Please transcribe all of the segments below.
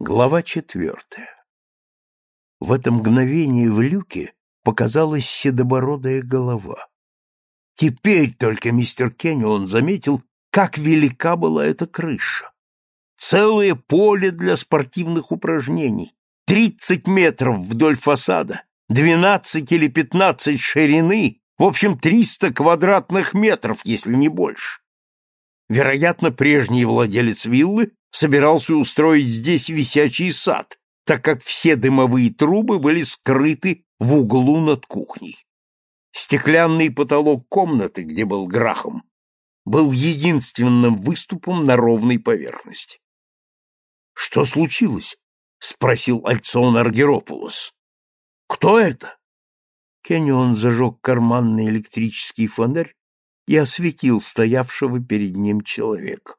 Глава четвертая. В это мгновение в люке показалась седобородая голова. Теперь только мистер Кеннион заметил, как велика была эта крыша. Целое поле для спортивных упражнений, тридцать метров вдоль фасада, двенадцать или пятнадцать ширины, в общем, триста квадратных метров, если не больше. Вероятно, прежний владелец виллы собирался устроить здесь висячий сад, так как все дымовые трубы были скрыты в углу над кухней. Стеклянный потолок комнаты, где был Грахом, был единственным выступом на ровной поверхности. «Что случилось?» — спросил Альцион Аргеропулос. «Кто это?» Кеннион зажег карманный электрический фонарь и осветил стоявшего перед ним человека.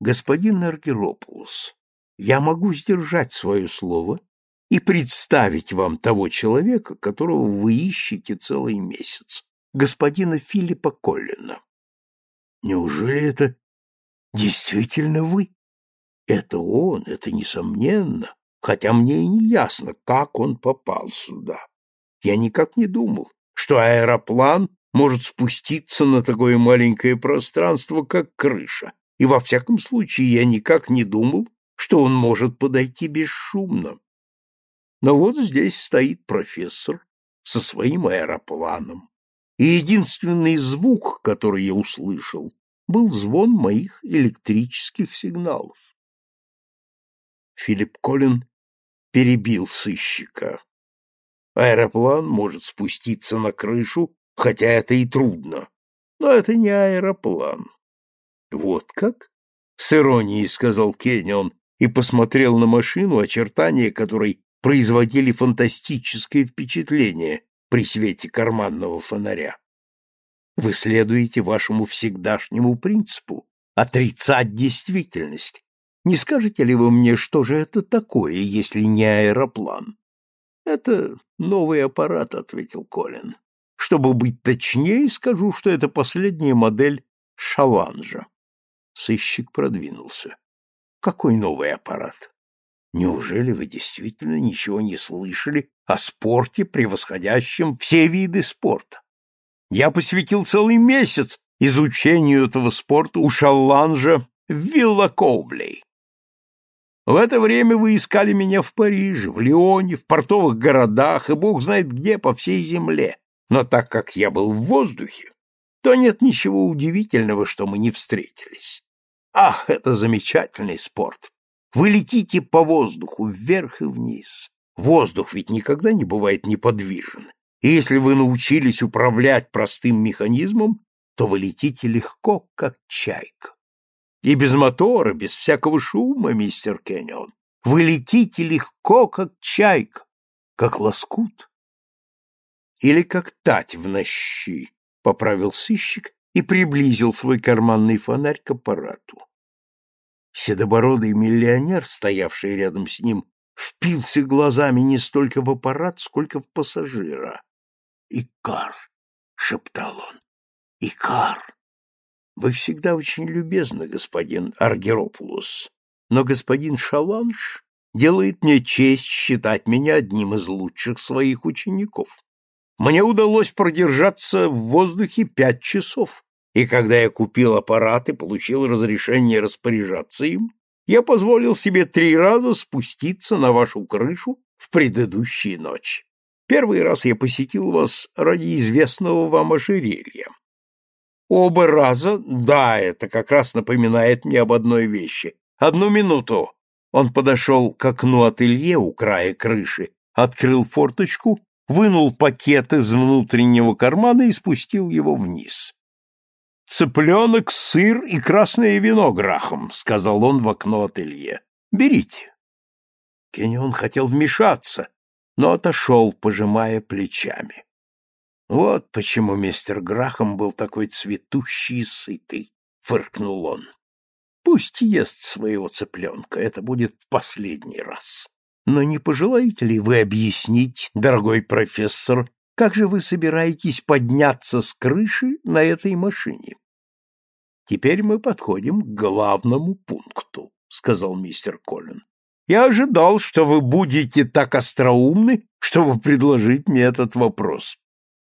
Господин Аргеропулос, я могу сдержать свое слово и представить вам того человека, которого вы ищете целый месяц, господина Филиппа Коллина. Неужели это действительно вы? Это он, это несомненно, хотя мне и не ясно, как он попал сюда. Я никак не думал, что аэроплан может спуститься на такое маленькое пространство, как крыша, и во всяком случае я никак не думал, что он может подойти бесшумно. Но вот здесь стоит профессор со своим аэропланом, и единственный звук, который я услышал, был звон моих электрических сигналов. Филипп Коллин перебил сыщика. Аэроплан может спуститься на крышу, хотя это и трудно, но это не аэроплан. Вот как? С иронией сказал Кеннион и посмотрел на машину, очертания которой производили фантастическое впечатление при свете карманного фонаря. Вы следуете вашему всегдашнему принципу отрицать действительность. Не скажете ли вы мне, что же это такое, если не аэроплан? Это новый аппарат, ответил Колин. Чтобы быть точнее, скажу, что это последняя модель Шаланжа. Сыщик продвинулся. Какой новый аппарат? Неужели вы действительно ничего не слышали о спорте, превосходящем все виды спорта? Я посвятил целый месяц изучению этого спорта у Шалланжа в Вилла Коублей. В это время вы искали меня в Париже, в Лионе, в портовых городах и бог знает где по всей земле. Но так как я был в воздухе, то нет ничего удивительного, что мы не встретились. Ах, это замечательный спорт! Вы летите по воздуху вверх и вниз. Воздух ведь никогда не бывает неподвижен. И если вы научились управлять простым механизмом, то вы летите легко, как чайка. И без мотора, без всякого шума, мистер Кеннион. Вы летите легко, как чайка, как лоскут. Или как тать в нощи, поправил сыщик и приблизил свой карманный фонарь к аппарату. Седобородый миллионер, стоявший рядом с ним, впился глазами не столько в аппарат, сколько в пассажира. «Икар!» — шептал он. «Икар!» «Вы всегда очень любезны, господин Аргеропулос, но господин Шаланш делает мне честь считать меня одним из лучших своих учеников. Мне удалось продержаться в воздухе пять часов, и когда я купил аппарат и получил разрешение распоряжаться им, я позволил себе три раза спуститься на вашу крышу в предыдущие ночи. Первый раз я посетил вас ради известного вам ожерелья. Оба раза, да, это как раз напоминает мне об одной вещи. Одну минуту. Он подошел к окну ателье у края крыши, открыл форточку вынул пакет из внутреннего кармана и спустил его вниз. «Цыпленок, сыр и красное вино грахом», — сказал он в окно ателье. «Берите». Кеннион хотел вмешаться, но отошел, пожимая плечами. «Вот почему мистер Грахам был такой цветущий и сытый», — фыркнул он. «Пусть ест своего цыпленка, это будет в последний раз». Но не пожелаете ли вы объяснить, дорогой профессор, как же вы собираетесь подняться с крыши на этой машине? Теперь мы подходим к главному пункту, сказал мистер Коллин. Я ожидал, что вы будете так остроумны, чтобы предложить мне этот вопрос.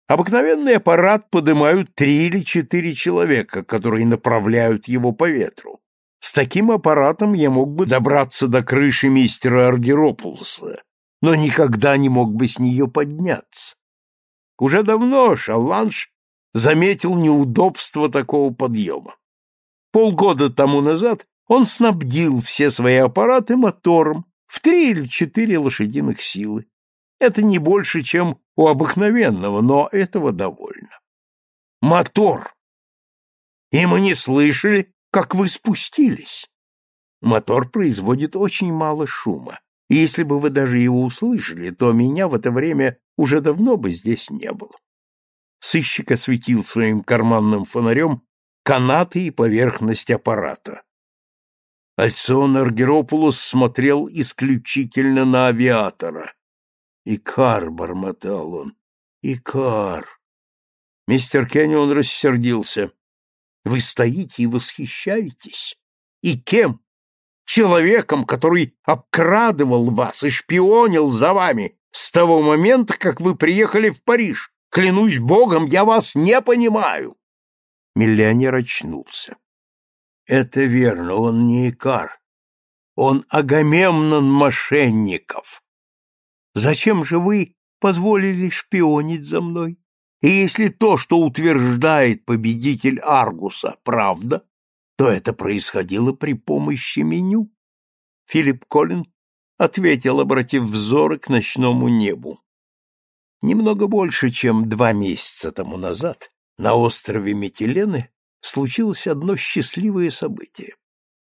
Обыкновенный аппарат поднимают три или четыре человека, которые направляют его по ветру. С таким аппаратом я мог бы добраться до крыши мистера Аргеропулса, но никогда не мог бы с нее подняться. Уже давно Шалланш заметил неудобство такого подъема. Полгода тому назад он снабдил все свои аппараты мотором в три или четыре лошадиных силы. Это не больше, чем у обыкновенного, но этого довольно. Мотор! И мы не слышали, как вы спустились. Мотор производит очень мало шума, и если бы вы даже его услышали, то меня в это время уже давно бы здесь не было. Сыщик осветил своим карманным фонарем канаты и поверхность аппарата. Альцион Аргеропулос смотрел исключительно на авиатора. «Икар!» — бормотал он. «Икар!» Мистер Кеннион рассердился. Вы стоите и восхищаетесь? И кем? Человеком, который обкрадывал вас и шпионил за вами с того момента, как вы приехали в Париж. Клянусь богом, я вас не понимаю. Миллионер очнулся. Это верно, он не Икар. Он Агамемнон мошенников. Зачем же вы позволили шпионить за мной? И если то, что утверждает победитель Аргуса, правда, то это происходило при помощи меню. Филипп Коллин ответил, обратив взоры к ночному небу. Немного больше, чем два месяца тому назад на острове Метилены случилось одно счастливое событие.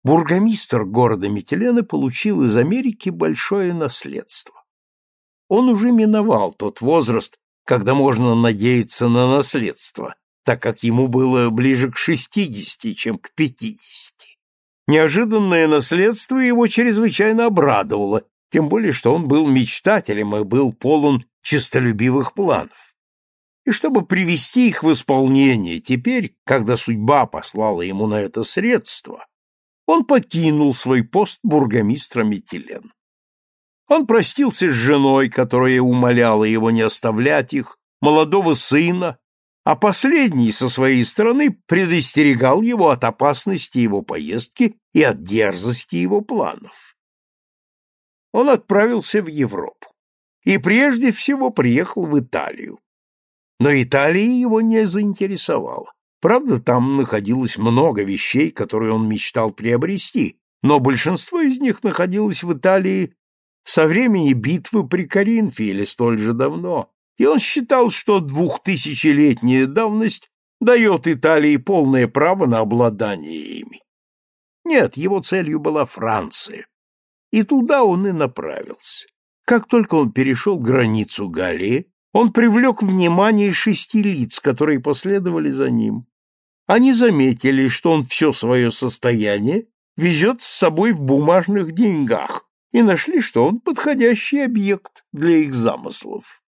Бургомистр города Метилены получил из Америки большое наследство. Он уже миновал тот возраст, когда можно надеяться на наследство, так как ему было ближе к шестидесяти, чем к пятидесяти. Неожиданное наследство его чрезвычайно обрадовало, тем более что он был мечтателем и был полон честолюбивых планов. И чтобы привести их в исполнение теперь, когда судьба послала ему на это средство, он покинул свой пост бургомистра Метилен. Он простился с женой, которая умоляла его не оставлять их, молодого сына, а последний со своей стороны предостерегал его от опасности его поездки и от дерзости его планов. Он отправился в Европу и прежде всего приехал в Италию. Но Италия его не заинтересовала. Правда, там находилось много вещей, которые он мечтал приобрести, но большинство из них находилось в Италии со времени битвы при Коринфе или столь же давно, и он считал, что двухтысячелетняя давность дает Италии полное право на обладание ими. Нет, его целью была Франция, и туда он и направился. Как только он перешел границу Галлии, он привлек внимание шести лиц, которые последовали за ним. Они заметили, что он все свое состояние везет с собой в бумажных деньгах, и нашли, что он подходящий объект для их замыслов.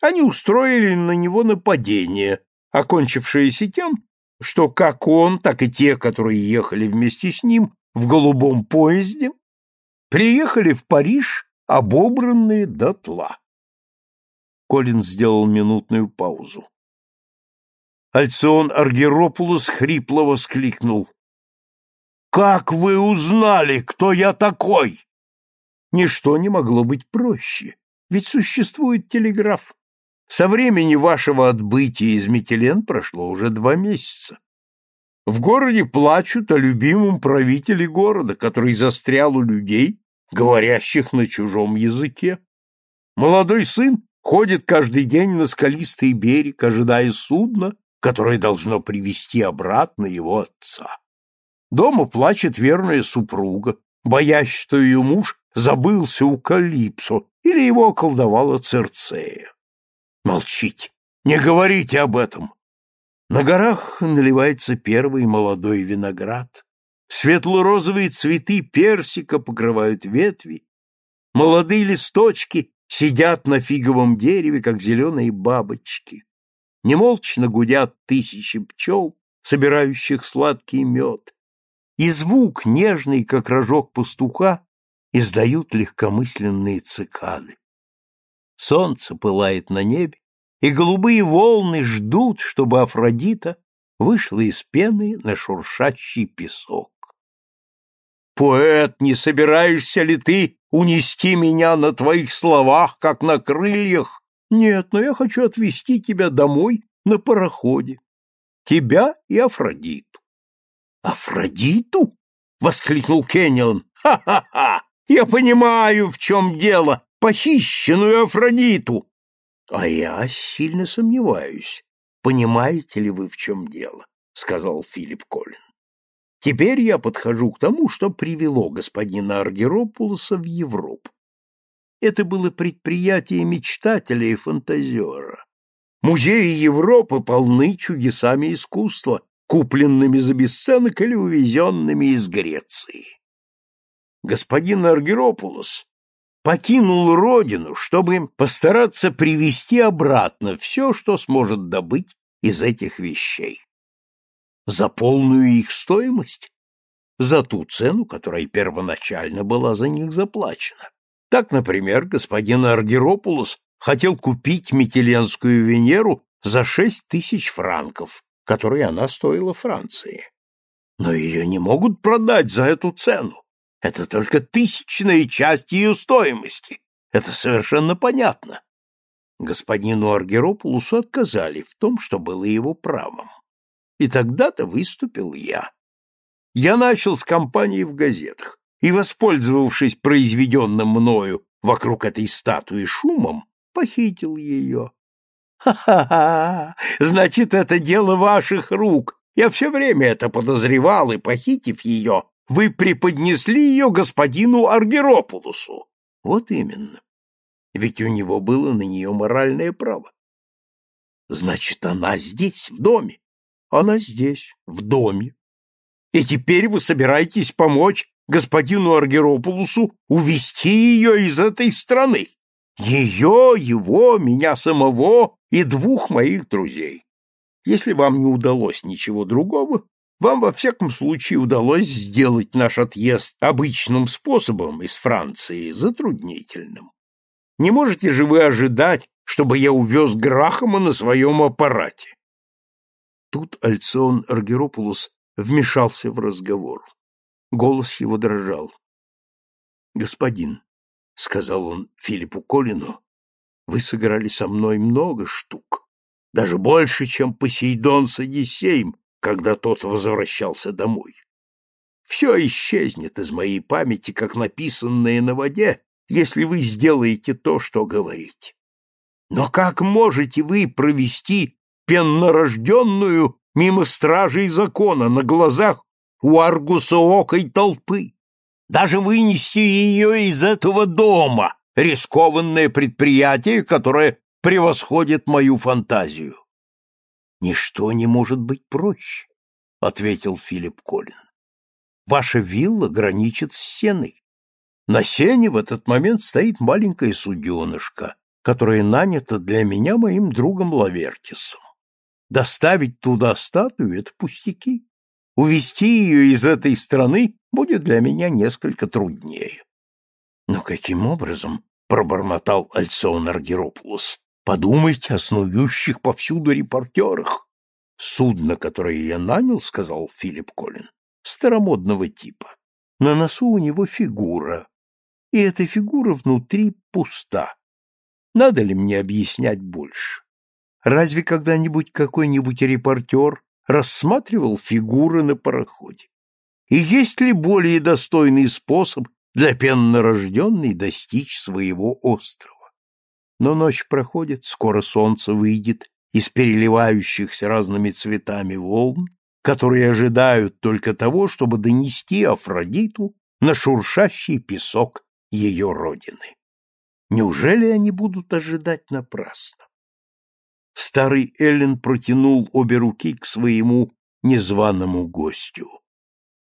Они устроили на него нападение, окончившееся тем, что как он, так и те, которые ехали вместе с ним в голубом поезде, приехали в Париж обобранные дотла. Колин сделал минутную паузу. Альцион Аргеропулос хрипло воскликнул. «Как вы узнали, кто я такой?» Ничто не могло быть проще, ведь существует телеграф. Со времени вашего отбытия из Метелен прошло уже два месяца. В городе плачут о любимом правителе города, который застрял у людей, говорящих на чужом языке. Молодой сын ходит каждый день на скалистый берег, ожидая судна, которое должно привести обратно его отца. Дома плачет верная супруга, боясь, что ее муж забылся у Калипсо или его околдовала Церцея. Молчите, не говорите об этом. На горах наливается первый молодой виноград. Светло-розовые цветы персика покрывают ветви. Молодые листочки сидят на фиговом дереве, как зеленые бабочки. Немолчно гудят тысячи пчел, собирающих сладкий мед. И звук, нежный, как рожок пастуха, издают легкомысленные цикады. Солнце пылает на небе, и голубые волны ждут, чтобы Афродита вышла из пены на шуршащий песок. Поэт, не собираешься ли ты унести меня на твоих словах, как на крыльях? Нет, но я хочу отвезти тебя домой на пароходе. Тебя и Афродиту. Афродиту? воскликнул Кеннион. Ха-ха-ха! Я понимаю, в чем дело. Похищенную Афродиту. А я сильно сомневаюсь. Понимаете ли вы, в чем дело? сказал Филипп Коллин. Теперь я подхожу к тому, что привело господина Аргеропулоса в Европу. Это было предприятие мечтателя и фантазера. Музеи Европы полны чудесами искусства, купленными за бесценок или увезенными из Греции. Господин Аргеропулос покинул родину, чтобы постараться привести обратно все, что сможет добыть из этих вещей. За полную их стоимость? За ту цену, которая первоначально была за них заплачена. Так, например, господин Аргеропулос хотел купить Микеленскую Венеру за шесть тысяч франков, которые она стоила Франции. Но ее не могут продать за эту цену. Это только тысячная часть ее стоимости. Это совершенно понятно. Господину Аргеропулусу отказали в том, что было его правом. И тогда-то выступил я. Я начал с кампании в газетах и, воспользовавшись произведенным мною вокруг этой статуи шумом, похитил ее. Ха-ха-ха! Значит, это дело ваших рук. Я все время это подозревал, и, похитив ее, вы преподнесли ее господину Аргеропулусу. Вот именно. Ведь у него было на нее моральное право. Значит, она здесь, в доме. Она здесь, в доме. И теперь вы собираетесь помочь господину Аргеропулусу увести ее из этой страны. Ее, его, меня самого и двух моих друзей. Если вам не удалось ничего другого, вам во всяком случае удалось сделать наш отъезд обычным способом из Франции затруднительным. Не можете же вы ожидать, чтобы я увез Грахама на своем аппарате? Тут Альцион Аргеропулус вмешался в разговор. Голос его дрожал. «Господин», — сказал он Филиппу Колину, — «вы сыграли со мной много штук, даже больше, чем Посейдон с Одиссеем, когда тот возвращался домой. Все исчезнет из моей памяти, как написанное на воде, если вы сделаете то, что говорите. Но как можете вы провести пеннорожденную мимо стражей закона на глазах у аргусоокой толпы? Даже вынести ее из этого дома — рискованное предприятие, которое превосходит мою фантазию. Ничто не может быть проще, ответил Филипп Колин. Ваша вилла граничит с сеной. На сене в этот момент стоит маленькая суденышко, которая нанята для меня моим другом Лавертисом. Доставить туда статую — это пустяки. Увести ее из этой страны будет для меня несколько труднее. Но каким образом, — пробормотал Альсон Аргеропулос, — подумайте о снующих повсюду репортерах. Судно, которое я нанял, — сказал Филипп Коллин, — старомодного типа. На носу у него фигура, и эта фигура внутри пуста. Надо ли мне объяснять больше? Разве когда-нибудь какой-нибудь репортер рассматривал фигуры на пароходе? И есть ли более достойный способ для пеннорожденной достичь своего острова? Но ночь проходит, скоро солнце выйдет из переливающихся разными цветами волн, которые ожидают только того, чтобы донести Афродиту на шуршащий песок ее родины. Неужели они будут ожидать напрасно? Старый Эллен протянул обе руки к своему незваному гостю.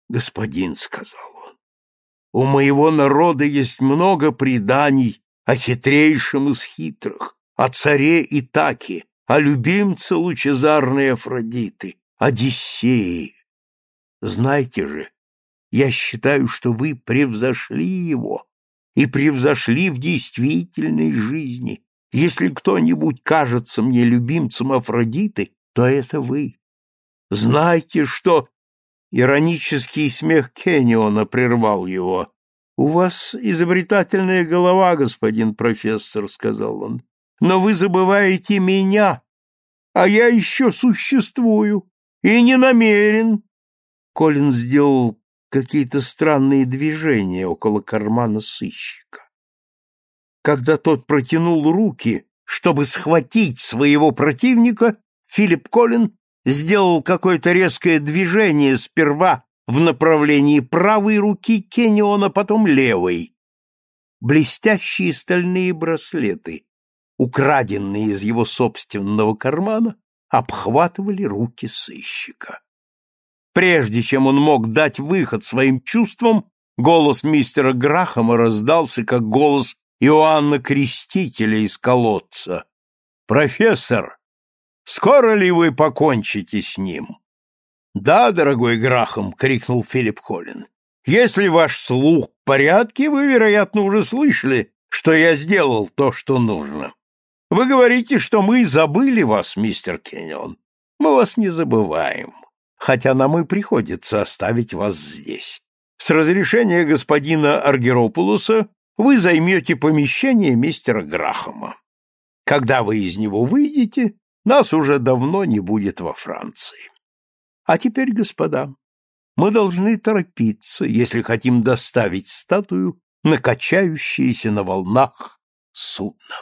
«Господин», — сказал он, — «у моего народа есть много преданий о хитрейшем из хитрых, о царе Итаке, о любимце лучезарной Афродиты, Одиссее. Знайте же, Я считаю, что вы превзошли его и превзошли в действительной жизни. Если кто-нибудь кажется мне любимцем Афродиты, то это вы. Знайте, что...» Иронический смех Кенниона прервал его. «У вас изобретательная голова, господин профессор», — сказал он. «Но вы забываете меня, а я еще существую и не намерен». Колин сделал какие-то странные движения около кармана сыщика. Когда тот протянул руки, чтобы схватить своего противника, Филипп Колин сделал какое-то резкое движение сперва в направлении правой руки Кенниона, потом левой. Блестящие стальные браслеты, украденные из его собственного кармана, обхватывали руки сыщика. Прежде чем он мог дать выход своим чувствам, голос мистера Грахама раздался, как голос Иоанна Крестителя из колодца. «Профессор, скоро ли вы покончите с ним?» «Да, дорогой Грахам!» — крикнул Филипп Холлин. «Если ваш слух в порядке, вы, вероятно, уже слышали, что я сделал то, что нужно. Вы говорите, что мы забыли вас, мистер Кеннион. Мы вас не забываем хотя нам и приходится оставить вас здесь. С разрешения господина Аргеропулуса вы займете помещение мистера Грахама. Когда вы из него выйдете, нас уже давно не будет во Франции. А теперь, господа, мы должны торопиться, если хотим доставить статую на качающееся на волнах судно.